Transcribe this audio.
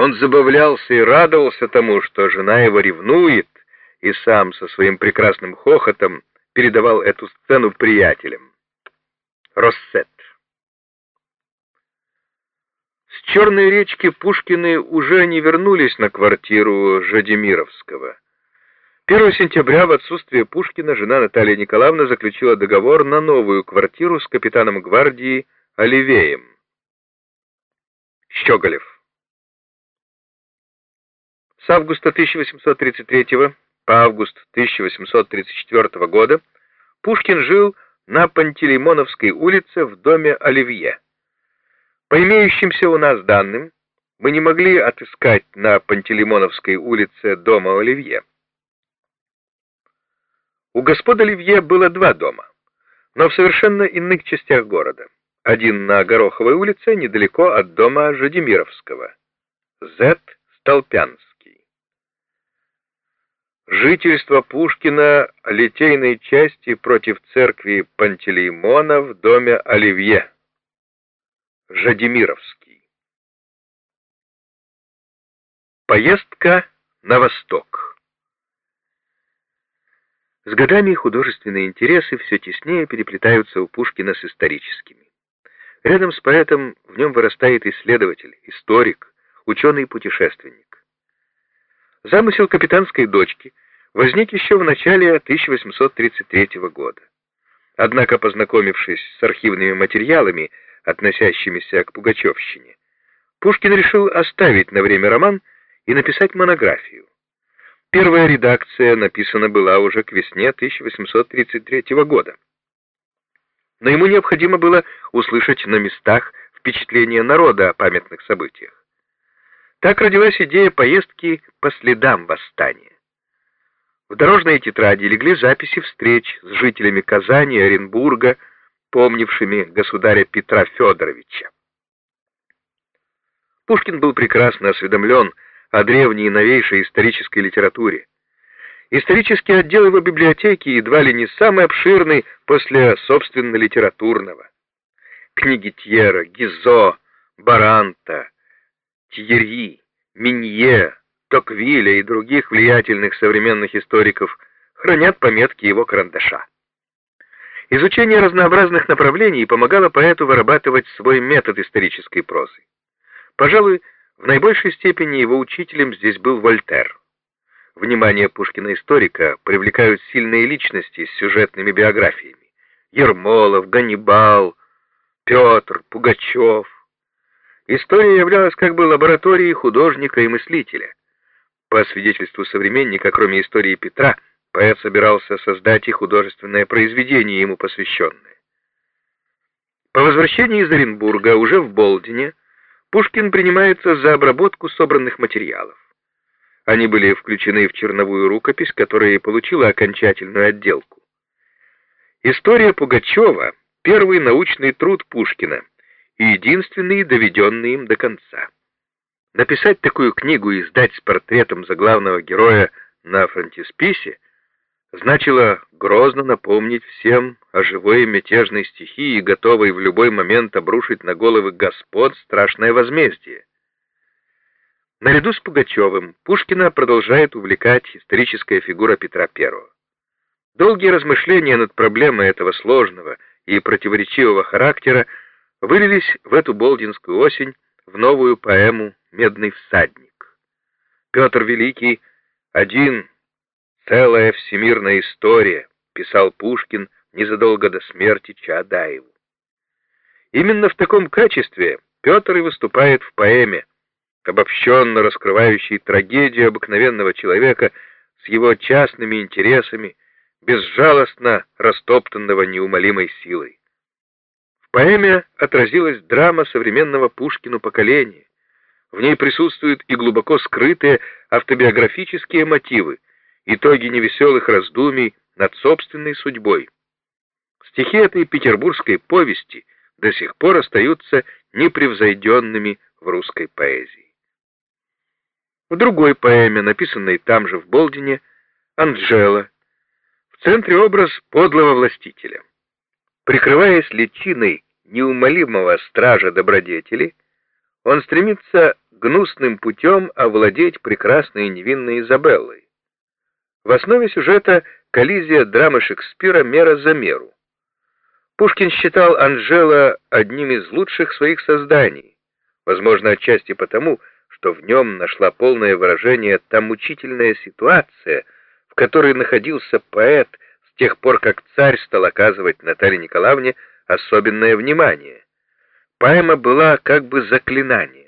Он забавлялся и радовался тому, что жена его ревнует, и сам со своим прекрасным хохотом передавал эту сцену приятелям. Россет. С Черной речки Пушкины уже не вернулись на квартиру Жадимировского. 1 сентября в отсутствие Пушкина жена Наталья Николаевна заключила договор на новую квартиру с капитаном гвардии Оливеем. Щеголев. С августа 1833 по август 1834 года Пушкин жил на Пантелеймоновской улице в доме Оливье. По имеющимся у нас данным, мы не могли отыскать на Пантелеймоновской улице дома Оливье. У господа Оливье было два дома, но в совершенно иных частях города. Один на Гороховой улице, недалеко от дома Жадимировского. З. Столпянский. Жительство Пушкина литейной части против церкви Пантелеймона в доме Оливье. Жадимировский. Поездка на восток. С годами художественные интересы все теснее переплетаются у Пушкина с историческими. Рядом с поэтом в нем вырастает исследователь, историк, ученый-путешественник. Замысел капитанской дочки возник еще в начале 1833 года. Однако, познакомившись с архивными материалами, относящимися к Пугачевщине, Пушкин решил оставить на время роман и написать монографию. Первая редакция написана была уже к весне 1833 года. Но ему необходимо было услышать на местах впечатление народа о памятных событиях. Так родилась идея поездки по следам восстания. В дорожные тетради легли записи встреч с жителями Казани и Оренбурга, помнившими государя Петра Федоровича. Пушкин был прекрасно осведомлен о древней и новейшей исторической литературе. Исторический отдел его библиотеки едва ли не самый обширный после собственно литературного. Книги Тьера, Гизо, Баранта, Тьерри, Минье, Токвиля и других влиятельных современных историков хранят пометки его карандаша. Изучение разнообразных направлений помогало поэту вырабатывать свой метод исторической прозы. Пожалуй, в наибольшей степени его учителем здесь был Вольтер. Внимание Пушкина-историка привлекают сильные личности с сюжетными биографиями. Ермолов, Ганнибал, Петр, Пугачев. История являлась как бы лабораторией художника и мыслителя. По свидетельству современника, кроме истории Петра, поэт собирался создать и художественное произведение, ему посвященное. По возвращении из Оренбурга уже в Болдине Пушкин принимается за обработку собранных материалов. Они были включены в черновую рукопись, которая получила окончательную отделку. История Пугачева — первый научный труд Пушкина и единственный, доведенный им до конца. Написать такую книгу и издать с портретом заглавного героя на фронтисписе — значило грозно напомнить всем о живой мятежной стихии, готовой в любой момент обрушить на головы господ страшное возмездие. Наряду с Пугачевым Пушкина продолжает увлекать историческая фигура Петра I. Долгие размышления над проблемой этого сложного и противоречивого характера вылились в эту болдинскую осень в новую поэму «Медный всадник». Петр Великий один «Целая всемирная история», — писал Пушкин незадолго до смерти Чаадаеву. Именно в таком качестве Петр и выступает в поэме, обобщенно раскрывающей трагедию обыкновенного человека с его частными интересами, безжалостно растоптанного неумолимой силой. Поэме отразилась драма современного Пушкину поколения. В ней присутствуют и глубоко скрытые автобиографические мотивы, итоги невеселых раздумий над собственной судьбой. Стихи этой петербургской повести до сих пор остаются непревзойденными в русской поэзии. В другой поэме, написанной там же в Болдине, «Анджела», в центре образ подлого властителя. Прикрываясь личиной неумолимого стража добродетели, он стремится гнусным путем овладеть прекрасной и невинной Изабеллой. В основе сюжета коллизия драмы Шекспира «Мера за меру». Пушкин считал Анжела одним из лучших своих созданий, возможно, отчасти потому, что в нем нашла полное выражение та мучительная ситуация, в которой находился поэт тех пор, как царь стал оказывать Наталье Николаевне особенное внимание. Поэма была как бы заклинанием.